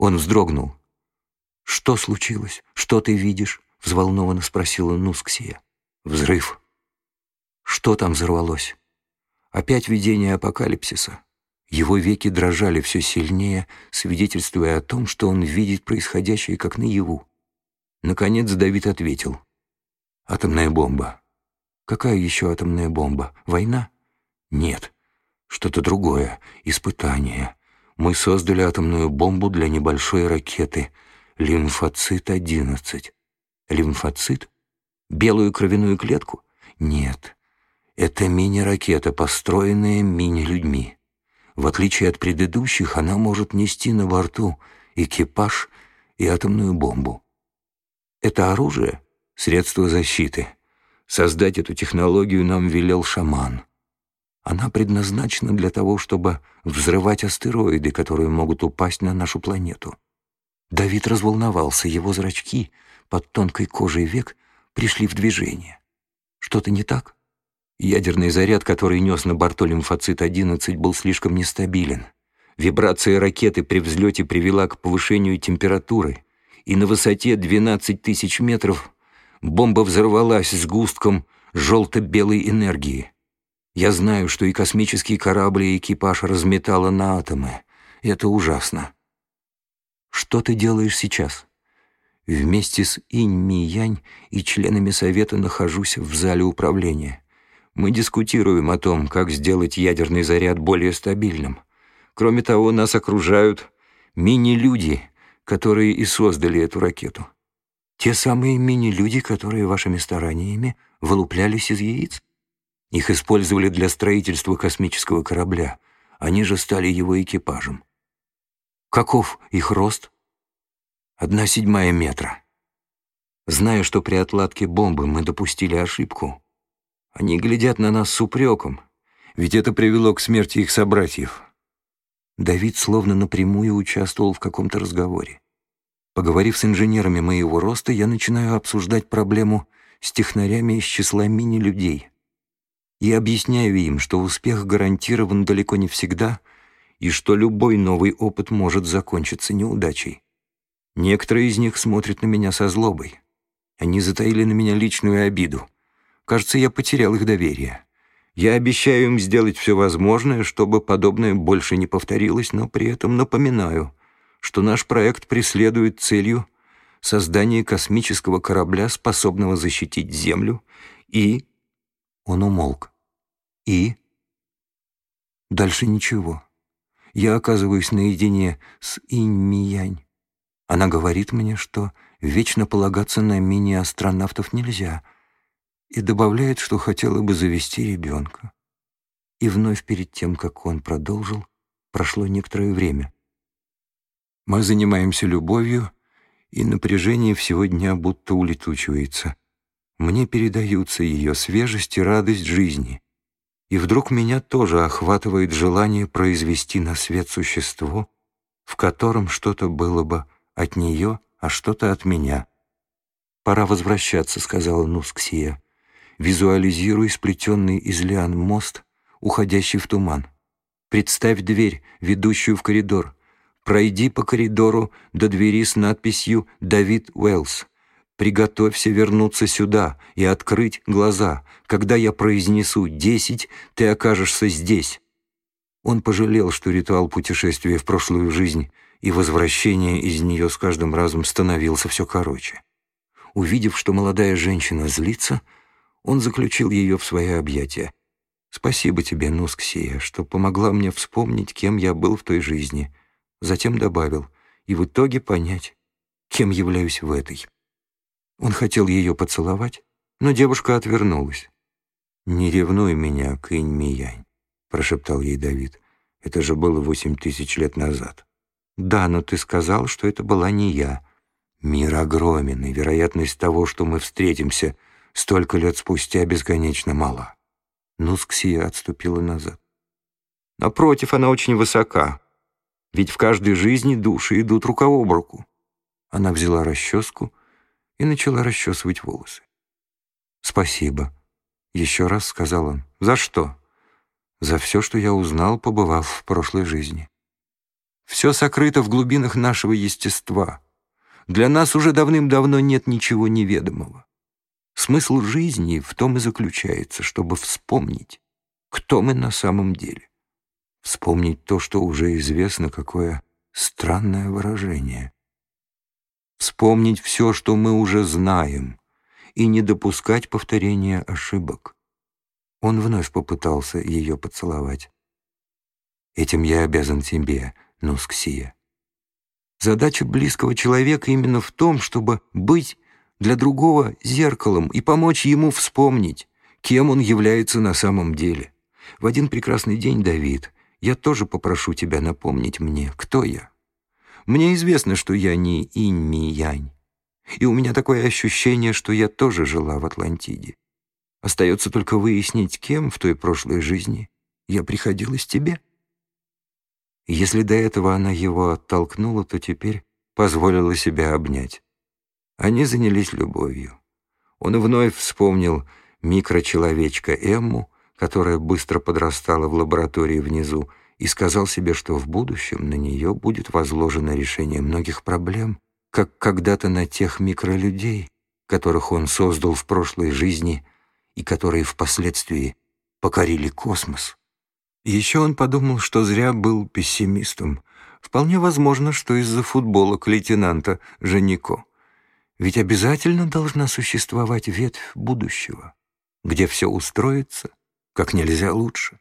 Он вздрогнул. «Что случилось? Что ты видишь?» — взволнованно спросила Нусксия. «Взрыв». «Что там взорвалось?» «Опять видение апокалипсиса». Его веки дрожали все сильнее, свидетельствуя о том, что он видит происходящее как наяву. Наконец Давид ответил. «Атомная бомба». «Какая еще атомная бомба? Война?» «Нет, что-то другое, испытание. Мы создали атомную бомбу для небольшой ракеты «Лимфоцит-11». Лимфоцит? Белую кровяную клетку? Нет. Это мини-ракета, построенная мини-людьми. В отличие от предыдущих, она может нести на борту экипаж и атомную бомбу. Это оружие — средство защиты. Создать эту технологию нам велел шаман. Она предназначена для того, чтобы взрывать астероиды, которые могут упасть на нашу планету. Давид разволновался, его зрачки под тонкой кожей век пришли в движение. Что-то не так? Ядерный заряд, который нес на борту лимфоцит-11, был слишком нестабилен. Вибрация ракеты при взлете привела к повышению температуры и на высоте 12 тысяч метров бомба взорвалась с густком желто-белой энергии. Я знаю, что и космические корабли, и экипаж разметало на атомы. Это ужасно. Что ты делаешь сейчас? Вместе с Инь Ми Янь и членами Совета нахожусь в зале управления. Мы дискутируем о том, как сделать ядерный заряд более стабильным. Кроме того, нас окружают мини-люди, которые и создали эту ракету. Те самые мини-люди, которые вашими стараниями вылуплялись из яиц. Их использовали для строительства космического корабля. Они же стали его экипажем. Каков их рост? Одна седьмая метра. Зная, что при отладке бомбы мы допустили ошибку, они глядят на нас с упреком, ведь это привело к смерти их собратьев. Давид словно напрямую участвовал в каком-то разговоре. Поговорив с инженерами моего роста, я начинаю обсуждать проблему с технарями из числа мини-людей. И объясняю им, что успех гарантирован далеко не всегда и что любой новый опыт может закончиться неудачей. Некоторые из них смотрят на меня со злобой. Они затаили на меня личную обиду. Кажется, я потерял их доверие. Я обещаю им сделать все возможное, чтобы подобное больше не повторилось, но при этом напоминаю, что наш проект преследует целью создания космического корабля, способного защитить Землю, и... Он умолк. И... Дальше ничего. Я оказываюсь наедине с Инь-Миянь. Она говорит мне, что вечно полагаться на мини-астронавтов нельзя — и добавляет, что хотела бы завести ребенка. И вновь перед тем, как он продолжил, прошло некоторое время. Мы занимаемся любовью, и напряжение всего дня будто улетучивается. Мне передаются ее свежесть и радость жизни. И вдруг меня тоже охватывает желание произвести на свет существо, в котором что-то было бы от нее, а что-то от меня. «Пора возвращаться», — сказала Нусксия визуализируй сплетенный из лиан мост, уходящий в туман. Представь дверь, ведущую в коридор. Пройди по коридору до двери с надписью «Давид Уэллс». Приготовься вернуться сюда и открыть глаза. Когда я произнесу «десять», ты окажешься здесь. Он пожалел, что ритуал путешествия в прошлую жизнь и возвращение из нее с каждым разом становился все короче. Увидев, что молодая женщина злится, он заключил ее в свои объятия. «Спасибо тебе, Нусксия, что помогла мне вспомнить, кем я был в той жизни». Затем добавил, и в итоге понять, кем являюсь в этой. Он хотел ее поцеловать, но девушка отвернулась. «Не ревнуй меня, Кынь-Миянь», — прошептал ей Давид. «Это же было восемь тысяч лет назад». «Да, но ты сказал, что это была не я. Мир огромен, и вероятность того, что мы встретимся — столько лет спустя бесконечно мала. Нусксия отступила назад. Напротив, она очень высока, ведь в каждой жизни души идут рука об руку. Она взяла расческу и начала расчесывать волосы. «Спасибо», — еще раз сказал он. «За что?» «За все, что я узнал, побывав в прошлой жизни». Все сокрыто в глубинах нашего естества. Для нас уже давным-давно нет ничего неведомого. Смысл жизни в том и заключается, чтобы вспомнить, кто мы на самом деле. Вспомнить то, что уже известно, какое странное выражение. Вспомнить все, что мы уже знаем, и не допускать повторения ошибок. Он вновь попытался ее поцеловать. «Этим я обязан тебе, Нусксия. Задача близкого человека именно в том, чтобы быть для другого зеркалом и помочь ему вспомнить, кем он является на самом деле. В один прекрасный день, Давид, я тоже попрошу тебя напомнить мне, кто я. Мне известно, что я не инь-ми-янь, и у меня такое ощущение, что я тоже жила в Атлантиде. Остается только выяснить, кем в той прошлой жизни я приходилась тебе. Если до этого она его оттолкнула, то теперь позволила себя обнять. Они занялись любовью. Он вновь вспомнил микрочеловечка Эмму, которая быстро подрастала в лаборатории внизу, и сказал себе, что в будущем на нее будет возложено решение многих проблем, как когда-то на тех микролюдей, которых он создал в прошлой жизни и которые впоследствии покорили космос. Еще он подумал, что зря был пессимистом. Вполне возможно, что из-за футболок лейтенанта Женико. Ведь обязательно должна существовать ветвь будущего, где все устроится как нельзя лучше.